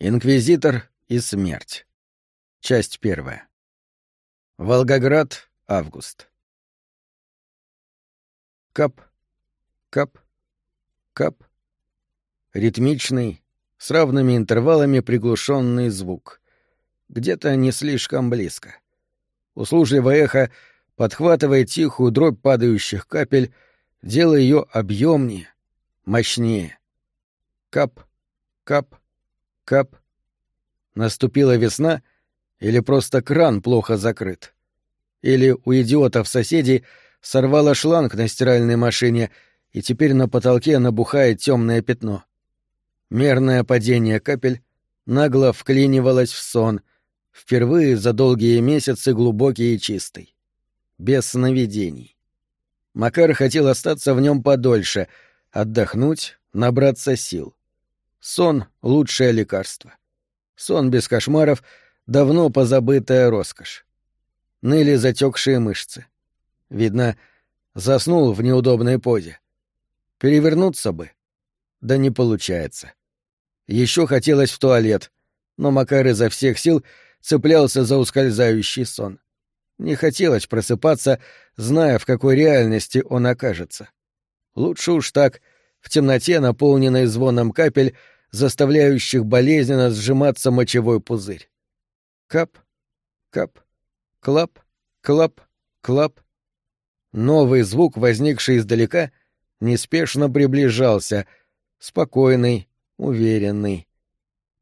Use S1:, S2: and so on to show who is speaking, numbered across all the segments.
S1: Инквизитор и смерть. Часть первая. Волгоград, август. Кап, кап, кап. Ритмичный, с равными интервалами приглушенный звук. Где-то не слишком близко. Услужливое эхо подхватывает тихую дробь падающих капель, делая ее объемнее, мощнее. Кап, кап, Кап. Наступила весна или просто кран плохо закрыт? Или у идиотов-соседей сорвало шланг на стиральной машине, и теперь на потолке набухает темное пятно. Мерное падение капель нагло вклинивалось в сон, впервые за долгие месяцы глубокий и чистый. Без сновидений. Макар хотел остаться в нем подольше, отдохнуть, набраться сил. Сон — лучшее лекарство. Сон без кошмаров — давно позабытая роскошь. Ныли затекшие мышцы. Видно, заснул в неудобной позе. Перевернуться бы. Да не получается. Еще хотелось в туалет, но Макар изо всех сил цеплялся за ускользающий сон. Не хотелось просыпаться, зная, в какой реальности он окажется. Лучше уж так, в темноте, наполненной звоном капель, заставляющих болезненно сжиматься мочевой пузырь. Кап, кап, клап, клап, клап. Новый звук, возникший издалека, неспешно приближался, спокойный, уверенный.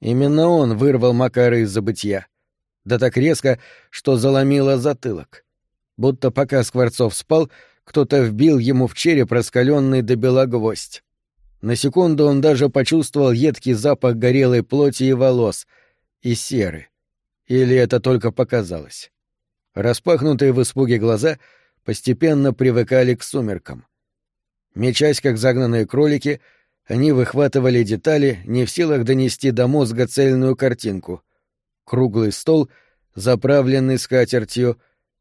S1: Именно он вырвал Макара из забытья. Да так резко, что заломило затылок. Будто пока Скворцов спал, кто-то вбил ему в череп раскаленный до бела гвоздь. На секунду он даже почувствовал едкий запах горелой плоти и волос, и серы. Или это только показалось? Распахнутые в испуге глаза постепенно привыкали к сумеркам. Мечась, как загнанные кролики, они выхватывали детали, не в силах донести до мозга цельную картинку. Круглый стол, заправленный скатертью,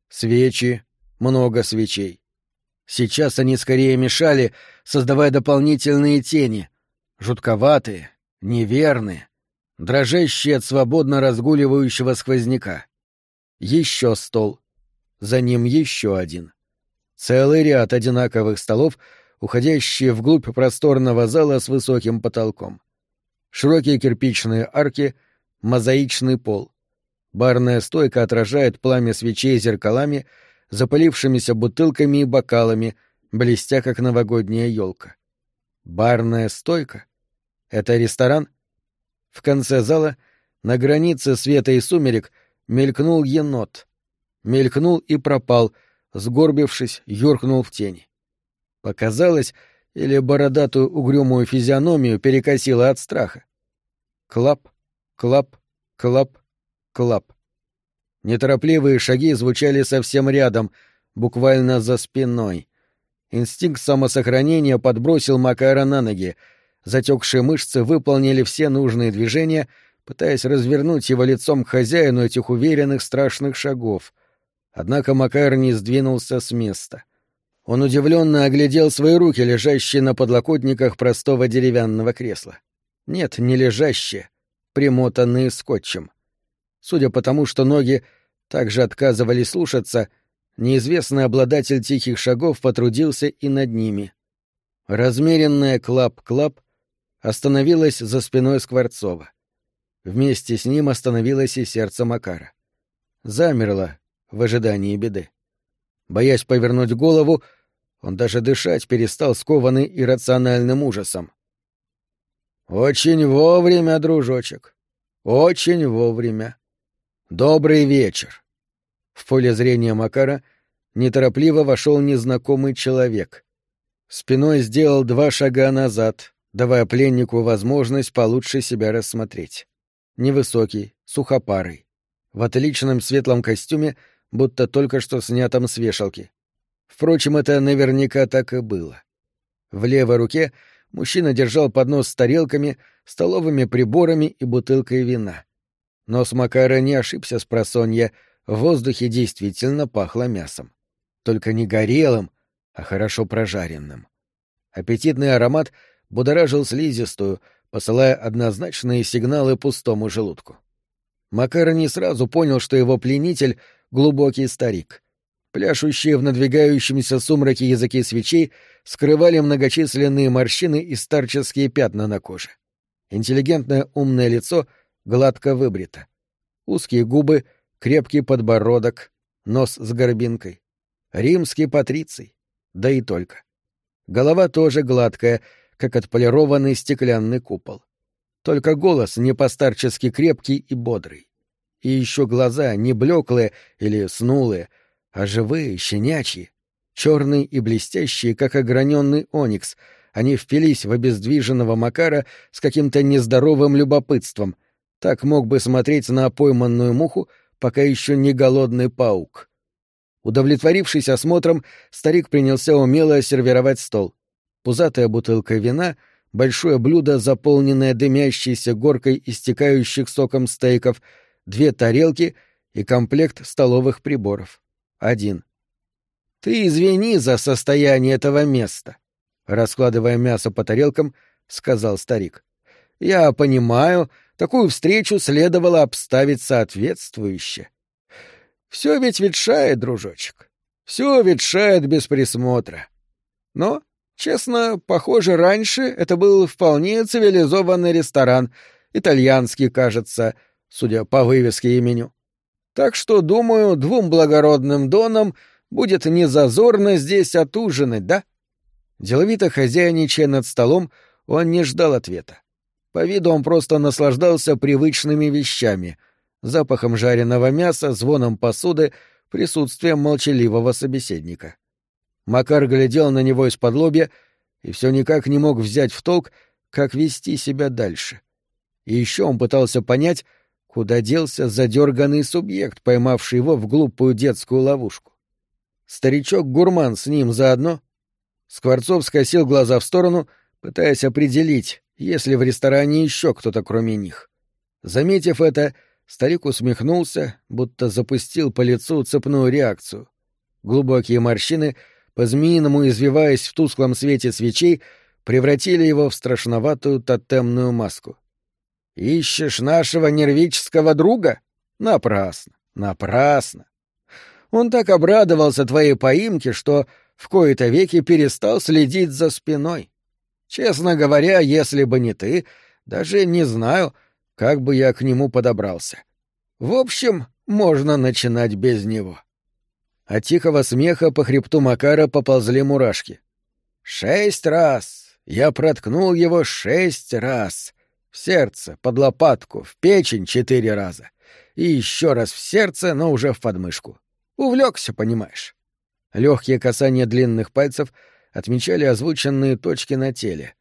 S1: свечи, много свечей. Сейчас они скорее мешали, создавая дополнительные тени, жутковатые, неверные, дрожащие от свободно разгуливающего сквозняка. Еще стол. За ним еще один. Целый ряд одинаковых столов, уходящие вглубь просторного зала с высоким потолком. Широкие кирпичные арки, мозаичный пол. Барная стойка отражает пламя свечей зеркалами — запылившимися бутылками и бокалами, блестя, как новогодняя елка. Барная стойка? Это ресторан? В конце зала, на границе света и сумерек, мелькнул енот. Мелькнул и пропал, сгорбившись, юркнул в тени. Показалось, или бородатую угрюмую физиономию перекосило от страха. Клап, клап, клап, клап. Неторопливые шаги звучали совсем рядом, буквально за спиной. Инстинкт самосохранения подбросил Макара на ноги. Затекшие мышцы выполнили все нужные движения, пытаясь развернуть его лицом к хозяину этих уверенных страшных шагов. Однако Макар не сдвинулся с места. Он удивленно оглядел свои руки, лежащие на подлокотниках простого деревянного кресла. Нет, не лежащие, примотанные скотчем. Судя по тому, что ноги также отказывались слушаться, неизвестный обладатель тихих шагов потрудился и над ними. Размеренная клап-клап остановилась за спиной Скворцова. Вместе с ним остановилось и сердце Макара. Замерло в ожидании беды. Боясь повернуть голову, он даже дышать перестал скованный иррациональным ужасом. «Очень вовремя, дружочек. Очень вовремя. «Добрый вечер!» В поле зрения Макара неторопливо вошел незнакомый человек. Спиной сделал два шага назад, давая пленнику возможность получше себя рассмотреть. Невысокий, сухопарый, в отличном светлом костюме, будто только что снятом с вешалки. Впрочем, это наверняка так и было. В левой руке мужчина держал поднос с тарелками, столовыми приборами и бутылкой вина. Но Макара не ошибся с просонья, в воздухе действительно пахло мясом. Только не горелым, а хорошо прожаренным. Аппетитный аромат будоражил слизистую, посылая однозначные сигналы пустому желудку. Макар не сразу понял, что его пленитель — глубокий старик. Пляшущие в надвигающемся сумраке языки свечей скрывали многочисленные морщины и старческие пятна на коже. Интеллигентное умное лицо гладко выбрито. Узкие губы, крепкий подбородок, нос с горбинкой. Римский патриций. Да и только. Голова тоже гладкая, как отполированный стеклянный купол. Только голос не постарчески крепкий и бодрый. И еще глаза не блеклые или снулые, а живые, щенячьи, черные и блестящие, как ограненный оникс. Они впились в обездвиженного Макара с каким-то нездоровым любопытством. Так мог бы смотреть на пойманную муху, пока еще не голодный паук. Удовлетворившись осмотром, старик принялся умело сервировать стол. Пузатая бутылка вина, большое блюдо, заполненное дымящейся горкой истекающих соком стейков, две тарелки и комплект столовых приборов. Один. «Ты извини за состояние этого места», — раскладывая мясо по тарелкам, сказал старик. «Я понимаю, такую встречу следовало обставить соответствующе. Все ведь ветшает, дружочек. Все ветшает без присмотра. Но, честно, похоже, раньше это был вполне цивилизованный ресторан, итальянский, кажется, судя по вывеске и меню. Так что, думаю, двум благородным донам будет незазорно здесь отужинать, да? Деловито хозяйничая над столом, он не ждал ответа. По виду он просто наслаждался привычными вещами — запахом жареного мяса, звоном посуды, присутствием молчаливого собеседника. Макар глядел на него из-под лобья и все никак не мог взять в толк, как вести себя дальше. И еще он пытался понять, куда делся задерганный субъект, поймавший его в глупую детскую ловушку. Старичок-гурман с ним заодно. Скворцов скосил глаза в сторону, пытаясь определить, есть ли в ресторане еще кто-то кроме них. Заметив это, Старик усмехнулся, будто запустил по лицу цепную реакцию. Глубокие морщины, по-змеиному извиваясь в тусклом свете свечей, превратили его в страшноватую тотемную маску. «Ищешь нашего нервического друга? Напрасно, напрасно. Он так обрадовался твоей поимке, что в кои-то веки перестал следить за спиной. Честно говоря, если бы не ты, даже не знаю, — как бы я к нему подобрался. В общем, можно начинать без него. От тихого смеха по хребту Макара поползли мурашки. Шесть раз! Я проткнул его шесть раз. В сердце, под лопатку, в печень четыре раза. И еще раз в сердце, но уже в подмышку. Увлекся, понимаешь. Легкие касания длинных пальцев отмечали озвученные точки на теле.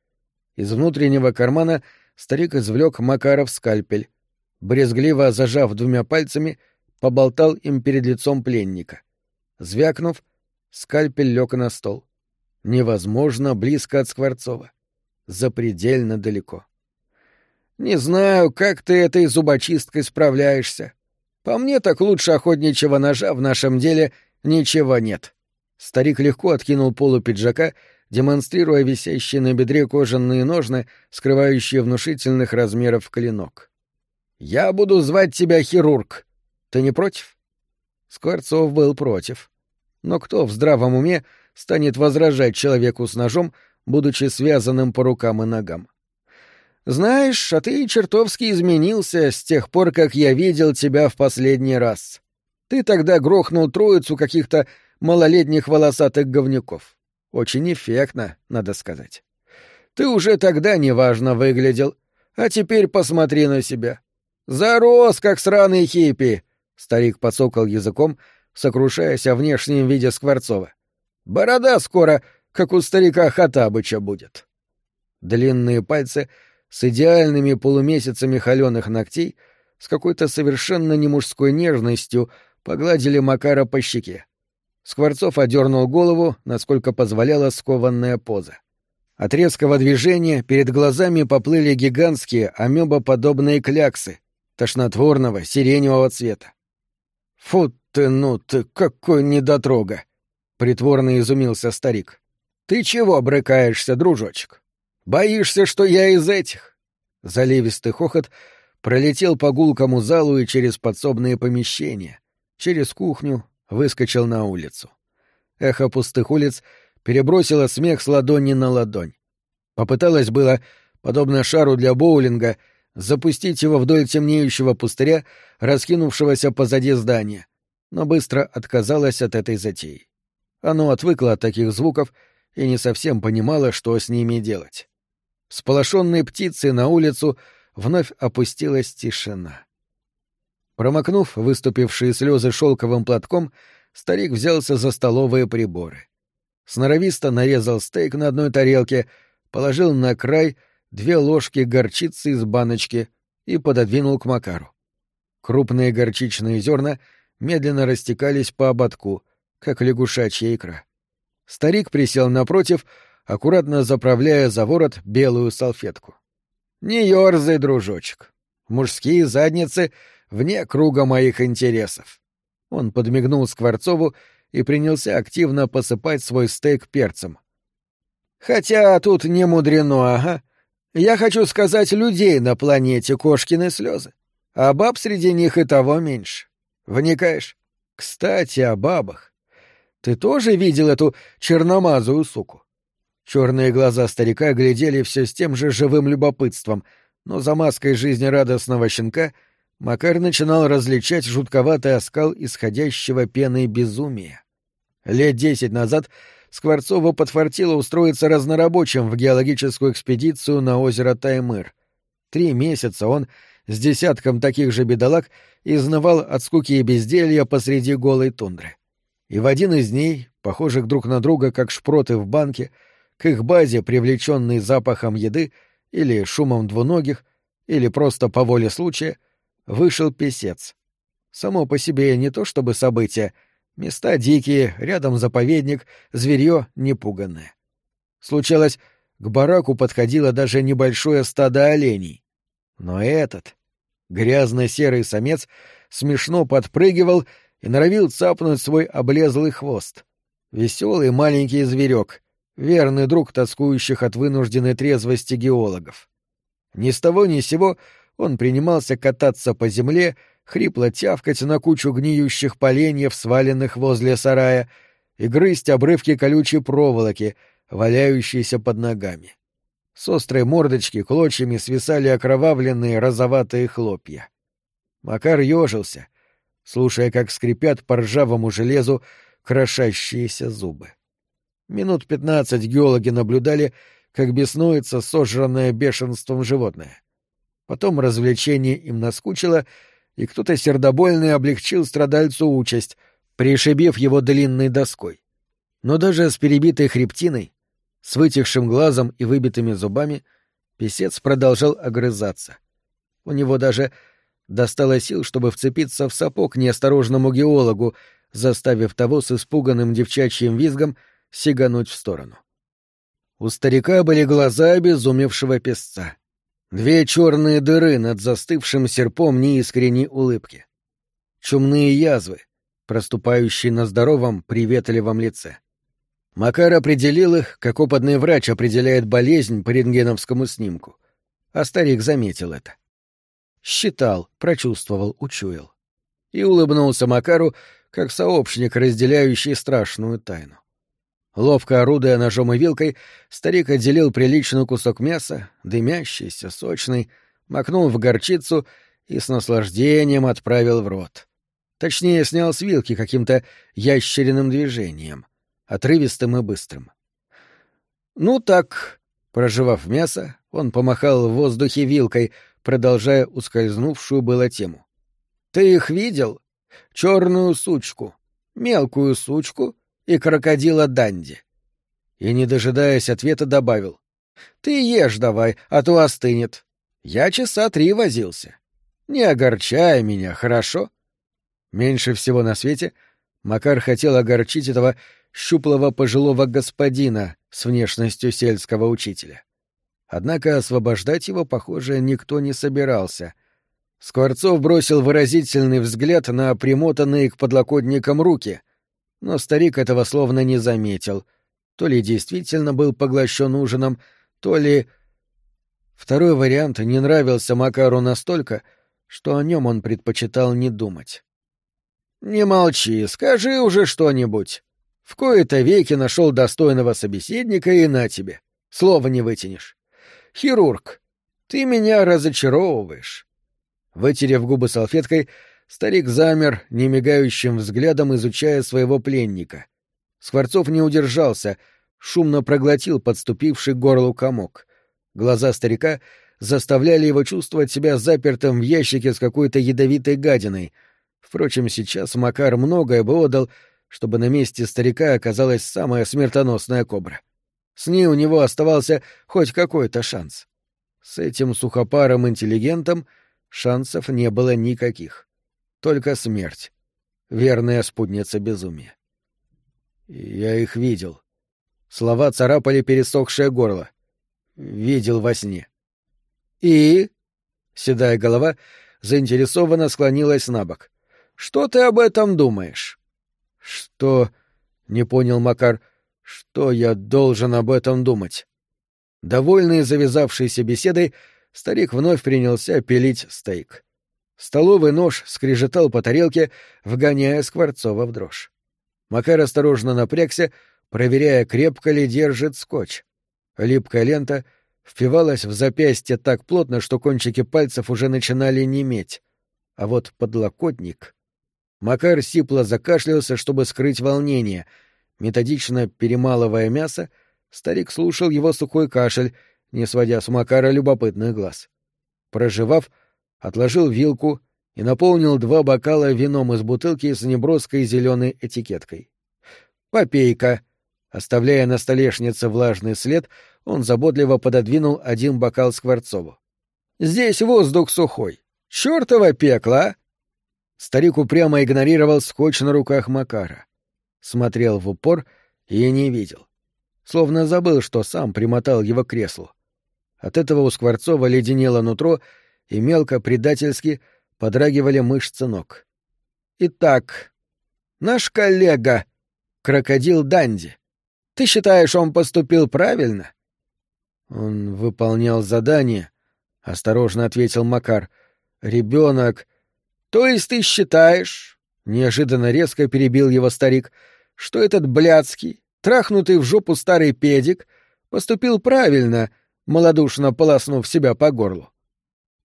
S1: Из внутреннего кармана — старик извлек Макаров скальпель. Брезгливо зажав двумя пальцами, поболтал им перед лицом пленника. Звякнув, скальпель лег на стол. Невозможно близко от Скворцова. Запредельно далеко. «Не знаю, как ты этой зубочисткой справляешься. По мне так лучше охотничьего ножа в нашем деле ничего нет». Старик легко откинул полу пиджака демонстрируя висящие на бедре кожаные ножны, скрывающие внушительных размеров клинок. «Я буду звать тебя хирург. Ты не против?» Скворцов был против. Но кто в здравом уме станет возражать человеку с ножом, будучи связанным по рукам и ногам? «Знаешь, а ты чертовски изменился с тех пор, как я видел тебя в последний раз. Ты тогда грохнул троицу каких-то малолетних волосатых говнюков. Очень эффектно, надо сказать. Ты уже тогда неважно выглядел, а теперь посмотри на себя. Зарос, как сраный хиппи!» Старик подсокал языком, сокрушаясь о внешнем виде Скворцова. «Борода скоро, как у старика Хатабыча будет». Длинные пальцы с идеальными полумесяцами холеных ногтей с какой-то совершенно немужской нежностью погладили Макара по щеке. Скворцов одернул голову, насколько позволяла скованная поза. От резкого движения перед глазами поплыли гигантские амебоподобные кляксы, тошнотворного сиреневого цвета. «Фу ты, ну ты, какой недотрога!» — притворно изумился старик. «Ты чего брыкаешься, дружочек? Боишься, что я из этих? Заливистый хохот пролетел по гулкому залу и через подсобные помещения, через кухню, выскочил на улицу. Эхо пустых улиц перебросило смех с ладони на ладонь. Попыталась было, подобно шару для боулинга, запустить его вдоль темнеющего пустыря, раскинувшегося позади здания, но быстро отказалась от этой затеи. Оно отвыкло от таких звуков и не совсем понимало, что с ними делать. Сполошенной птицей на улицу вновь опустилась тишина. Промокнув выступившие слезы шелковым платком, старик взялся за столовые приборы. Сноровисто нарезал стейк на одной тарелке, положил на край две ложки горчицы из баночки и пододвинул к Макару. Крупные горчичные зерна медленно растекались по ободку, как лягушачья икра. Старик присел напротив, аккуратно заправляя за ворот белую салфетку. «Не ёрзай, дружочек. Мужские задницы вне круга моих интересов». Он подмигнул Скворцову и принялся активно посыпать свой стейк перцем. «Хотя тут не мудрено, ага. Я хочу сказать людей на планете кошкины слезы, а баб среди них и того меньше. Вникаешь? Кстати, о бабах. Ты тоже видел эту черномазую суку? Черные глаза старика глядели все с тем же живым любопытством, но за маской жизнерадостного щенка Макар начинал различать жутковатый оскал исходящего пеной безумия. Лет десять назад Скворцову подфартило устроиться разнорабочим в геологическую экспедицию на озеро Таймыр. Три месяца он с десятком таких же бедолаг изнывал от скуки и безделья посреди голой тундры. И в один из дней, похожих друг на друга, как шпроты в банке, к их базе, привлеченный запахом еды или шумом двуногих, или просто по воле случая, вышел песец. Само по себе не то чтобы событие, места дикие, рядом заповедник, зверье непуганное. Случалось, к бараку подходило даже небольшое стадо оленей. Но этот, грязно-серый самец, смешно подпрыгивал и норовил цапнуть свой облезлый хвост. Веселый маленький зверек, верный друг тоскующих от вынужденной трезвости геологов. Ни с того ни с сего он принимался кататься по земле, хрипло тявкать на кучу гниющих поленьев, сваленных возле сарая, и грызть обрывки колючей проволоки, валяющиеся под ногами. С острой мордочки клочьями свисали окровавленные розоватые хлопья. Макар ежился, слушая, как скрипят по ржавому железу крошащиеся зубы. Минут пятнадцать геологи наблюдали, как беснуется сожранное бешенством животное. Потом развлечение им наскучило, и кто-то сердобольный облегчил страдальцу участь, пришибив его длинной доской. Но даже с перебитой хребтиной с вытекшим глазом и выбитыми зубами писец продолжал огрызаться. У него даже достало сил, чтобы вцепиться в сапог неосторожному геологу, заставив того с испуганным девчачьим визгом сигануть в сторону. У старика были глаза обезумевшего песца. Две черные дыры над застывшим серпом неискренней улыбки. Чумные язвы, проступающие на здоровом, приветливом лице. Макар определил их, как опытный врач определяет болезнь по рентгеновскому снимку. А старик заметил это. Считал, прочувствовал, учуял. И улыбнулся Макару, как сообщник, разделяющий страшную тайну. Ловко орудуя ножом и вилкой, старик отделил приличный кусок мяса, дымящийся, сочный, макнул в горчицу и с наслаждением отправил в рот. Точнее, снял с вилки каким-то ящериным движением — отрывистым и быстрым. «Ну так», — проживав мясо, он помахал в воздухе вилкой, продолжая ускользнувшую было тему. «Ты их видел? Черную сучку, мелкую сучку и крокодила Данди». И, не дожидаясь ответа, добавил. «Ты ешь давай, а то остынет. Я часа три возился. Не огорчай меня, хорошо?» Меньше всего на свете Макар хотел огорчить этого щуплого пожилого господина с внешностью сельского учителя. Однако освобождать его, похоже, никто не собирался. Скворцов бросил выразительный взгляд на примотанные к подлокотникам руки, но старик этого словно не заметил. То ли действительно был поглощен ужином, то ли... Второй вариант не нравился Макару настолько, что о нем он предпочитал не думать. «Не молчи, скажи уже что-нибудь. В кои-то веки нашел достойного собеседника и на тебе. Слова не вытянешь. Хирург, ты меня разочаровываешь». Вытерев губы салфеткой, старик замер, немигающим взглядом изучая своего пленника. Скворцов не удержался, шумно проглотил подступивший к горлу комок. Глаза старика заставляли его чувствовать себя запертым в ящике с какой-то ядовитой гадиной. Впрочем, сейчас Макар многое бы отдал, чтобы на месте старика оказалась самая смертоносная кобра. С ней у него оставался хоть какой-то шанс. С этим сухопарым интеллигентом шансов не было никаких. Только смерть. Верная спутница безумия. Я их видел. Слова царапали пересохшее горло. Видел во сне. И... Седая голова заинтересованно склонилась на бок. «Что ты об этом думаешь?» «Что...» — не понял Макар. «Что я должен об этом думать?» Довольный завязавшейся беседой, старик вновь принялся пилить стейк. Столовый нож скрежетал по тарелке, вгоняя Скворцова в дрожь. Макар осторожно напрягся, проверяя, крепко ли держит скотч. Липкая лента впивалась в запястье так плотно, что кончики пальцев уже начинали неметь. А вот подлокотник... Макар сипло закашлялся, чтобы скрыть волнение. Методично перемалывая мясо, Старик слушал его сухой кашель, не сводя с Макара любопытных глаз. Проживав, отложил вилку и наполнил два бокала вином из бутылки с неброской зеленой этикеткой. «Попей-ка!» Оставляя на столешнице влажный след, он заботливо пододвинул один бокал Скворцову. «Здесь воздух сухой. Чёртово пекло, а!» Старик упрямо игнорировал скотч на руках Макара. Смотрел в упор и не видел словно забыл, что сам примотал его к креслу. От этого у Скворцова леденело нутро, и мелко предательски подрагивали мышцы ног. «Итак, наш коллега, крокодил Данди, ты считаешь, он поступил правильно?» «Он выполнял задание», — осторожно ответил Макар. «Ребенок...» «То есть ты считаешь...» — неожиданно резко перебил его старик, — что этот блядский, трахнутый в жопу старый педик, поступил правильно, малодушно полоснув себя по горлу.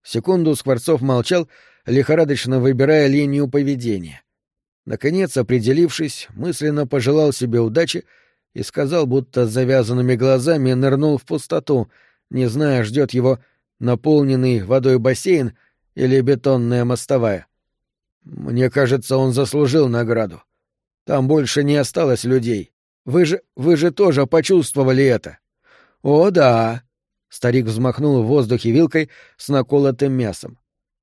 S1: Секунду Скворцов молчал, лихорадочно выбирая линию поведения. Наконец, определившись, мысленно пожелал себе удачи и сказал, будто завязанными глазами нырнул в пустоту, не зная, ждет его наполненный водой бассейн или бетонная мостовая. Мне кажется, он заслужил награду. Там больше не осталось людей. Вы же... вы же тоже почувствовали это. О, да. Старик взмахнул в воздухе вилкой с наколотым мясом.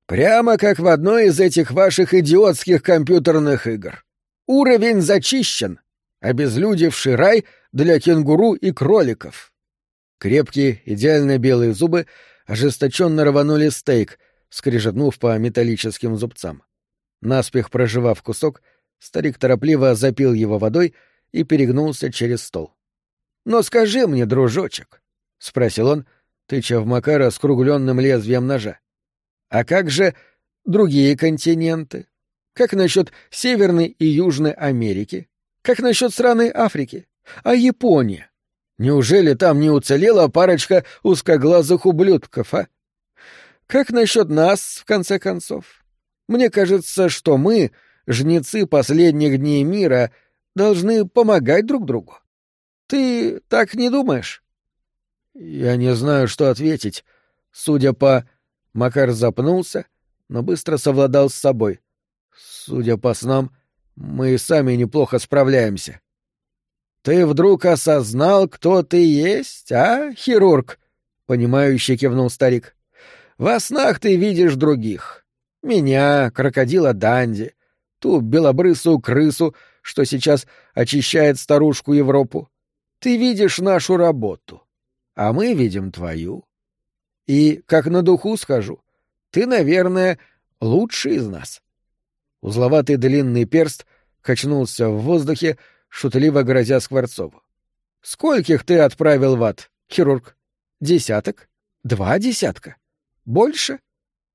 S1: Прямо как в одной из этих ваших идиотских компьютерных игр. Уровень зачищен. Обезлюдевший рай для кенгуру и кроликов. Крепкие, идеально белые зубы ожесточенно рванули стейк, скрежетнув по металлическим зубцам. Наспех проживав кусок, старик торопливо запил его водой и перегнулся через стол. «Но скажи мне, дружочек», — спросил он, тыча в Макара скругленным лезвием ножа, «а как же другие континенты? Как насчет Северной и Южной Америки? Как насчет страны Африки? А Япония? Неужели там не уцелела парочка узкоглазых ублюдков, а? Как насчет нас, в конце концов? Мне кажется, что мы, жнецы последних дней мира, — должны помогать друг другу. Ты так не думаешь? Я не знаю, что ответить. Судя по... Макар запнулся, но быстро совладал с собой. Судя по снам, мы и сами неплохо справляемся. Ты вдруг осознал, кто ты есть, а, хирург? Понимающе кивнул старик. Во снах ты видишь других. Меня, крокодила Данди, ту белобрысую крысу, что сейчас очищает старушку Европу. Ты видишь нашу работу, а мы видим твою. И, как на духу скажу, ты, наверное, лучший из нас. Узловатый длинный перст качнулся в воздухе, шутливо грозя Скворцову. — Скольких ты отправил в ад, хирург? Десяток? Два десятка? Больше?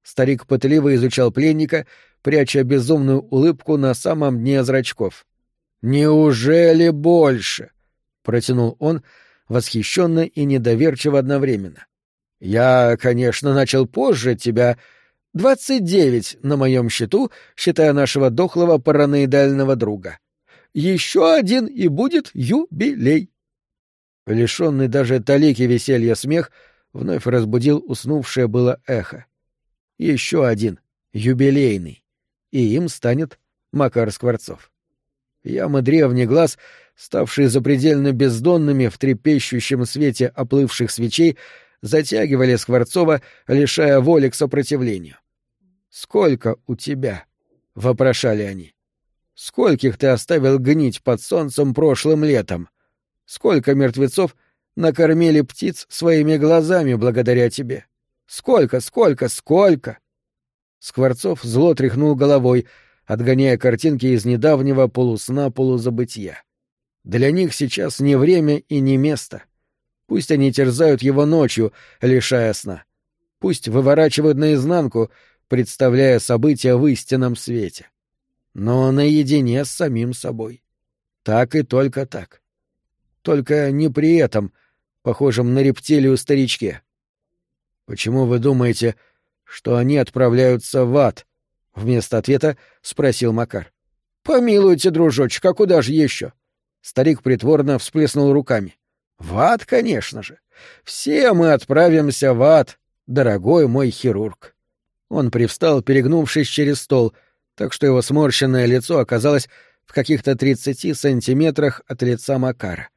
S1: Старик пытливо изучал пленника, пряча безумную улыбку на самом дне зрачков. «Неужели больше?» — протянул он, восхищенно и недоверчиво одновременно. «Я, конечно, начал позже тебя. Двадцать девять на моем счету, считая нашего дохлого параноидального друга. Еще один и будет юбилей». Лишенный даже талики веселья смех вновь разбудил уснувшее было эхо. Еще один, юбилейный, и им станет Макар Скворцов. Ямы древний глаз, ставшие запредельно бездонными в трепещущем свете оплывших свечей, затягивали Скворцова, лишая воли к сопротивлению. «Сколько у тебя?» — вопрошали они. «Скольких ты оставил гнить под солнцем прошлым летом? Сколько мертвецов накормили птиц своими глазами благодаря тебе? Сколько, сколько, сколько?» Скворцов зло тряхнул головой, отгоняя картинки из недавнего полусна полузабытия. Для них сейчас не время и не место. Пусть они терзают его ночью, лишая сна. Пусть выворачивают наизнанку, представляя события в истинном свете. Но наедине с самим собой. Так и только так. Только не при этом, похожем на рептилию старичке. Почему вы думаете, что они отправляются в ад? Вместо ответа спросил Макар. Помилуйте, дружочек, а куда же еще? Старик притворно всплеснул руками. В ад, конечно же. Все мы отправимся в ад, дорогой мой хирург. Он привстал, перегнувшись через стол, так что его сморщенное лицо оказалось в каких-то тридцати сантиметрах от лица Макара.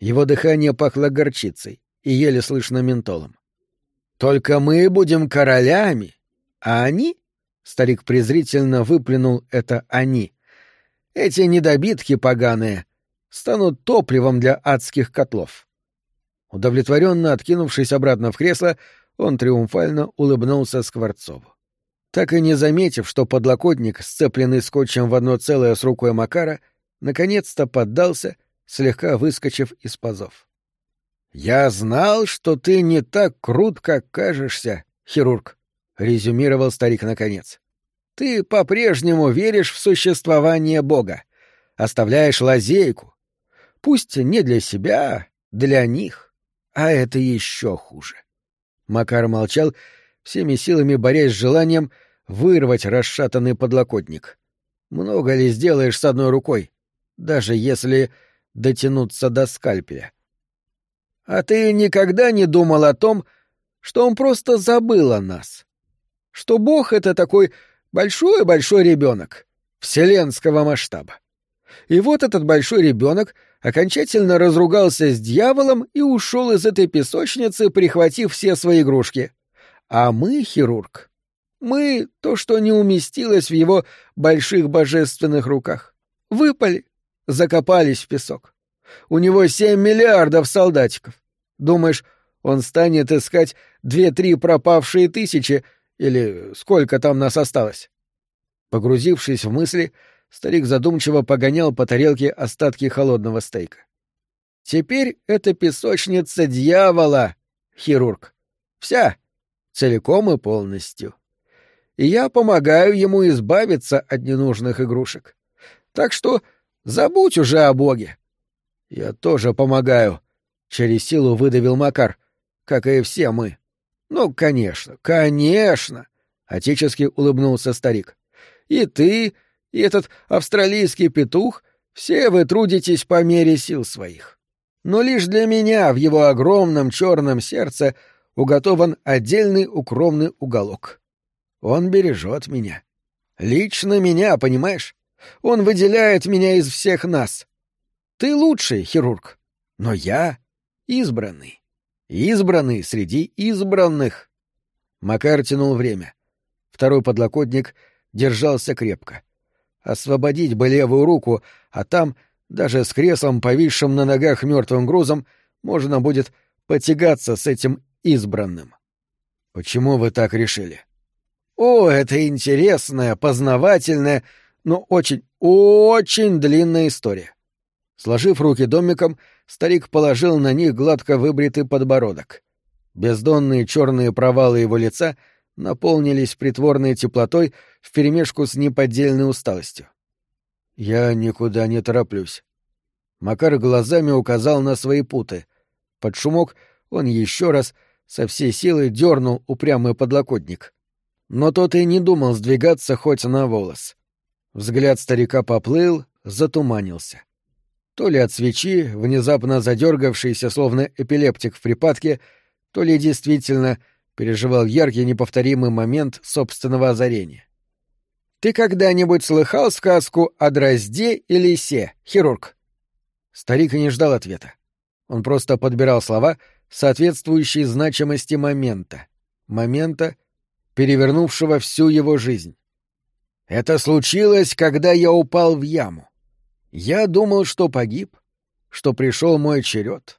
S1: Его дыхание пахло горчицей и еле слышно ментолом. «Только мы будем королями, а они Старик презрительно выплюнул это «они». Эти недобитки поганые станут топливом для адских котлов. Удовлетворенно откинувшись обратно в кресло, он триумфально улыбнулся Скворцову. Так и не заметив, что подлокотник, сцепленный скотчем в одно целое с рукой Макара, наконец-то поддался, слегка выскочив из пазов. «Я знал, что ты не так крут, как кажешься, хирург», — резюмировал старик наконец. «Ты по-прежнему веришь в существование Бога, оставляешь лазейку. Пусть не для себя, для них, а это еще хуже». Макар молчал, всеми силами борясь с желанием вырвать расшатанный подлокотник. «Много ли сделаешь с одной рукой, даже если дотянуться до скальпеля?» «А ты никогда не думал о том, что он просто забыл о нас?» что Бог — это такой большой-большой ребенок вселенского масштаба. И вот этот большой ребенок окончательно разругался с дьяволом и ушел из этой песочницы, прихватив все свои игрушки. А мы, хирург, мы — то, что не уместилось в его больших божественных руках. Выпали, закопались в песок. У него семь миллиардов солдатиков. Думаешь, он станет искать две-три пропавшие тысячи или сколько там нас осталось? Погрузившись в мысли, старик задумчиво погонял по тарелке остатки холодного стейка. Теперь это песочница дьявола, хирург. Вся, целиком и полностью. И я помогаю ему избавиться от ненужных игрушек. Так что забудь уже о Боге. Я тоже помогаю, — через силу выдавил Макар, как и все мы. Ну, конечно, конечно, отечески улыбнулся старик. И ты, и этот австралийский петух, все вы трудитесь по мере сил своих. Но лишь для меня в его огромном черном сердце уготован отдельный укромный уголок. Он бережет меня. Лично меня, понимаешь? Он выделяет меня из всех нас. Ты лучший хирург, но я избранный. Избранный среди избранных. Макар тянул время. Второй подлокотник держался крепко. Освободить бы левую руку, а там, даже с креслом, повисшим на ногах мертвым грузом, можно будет потягаться с этим избранным. Почему вы так решили? О, это интересная, познавательная, но очень, очень длинная история. Сложив руки домиком, старик положил на них гладко выбритый подбородок. Бездонные черные провалы его лица наполнились притворной теплотой вперемешку с неподдельной усталостью. «Я никуда не тороплюсь». Макар глазами указал на свои путы. Под шумок он еще раз со всей силы дернул упрямый подлокотник. Но тот и не думал сдвигаться хоть на волос. Взгляд старика поплыл, затуманился. То ли от свечи, внезапно задергавшийся, словно эпилептик в припадке, то ли действительно переживал яркий неповторимый момент собственного озарения. «Ты когда-нибудь слыхал сказку о дрозде и лисе, хирург?» Старик не ждал ответа. Он просто подбирал слова, соответствующие значимости момента. Момента, перевернувшего всю его жизнь. Это случилось, когда я упал в яму. Я думал, что погиб, что пришел мой черед.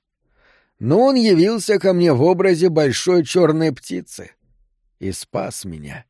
S1: Но он явился ко мне в образе большой черной птицы и спас меня.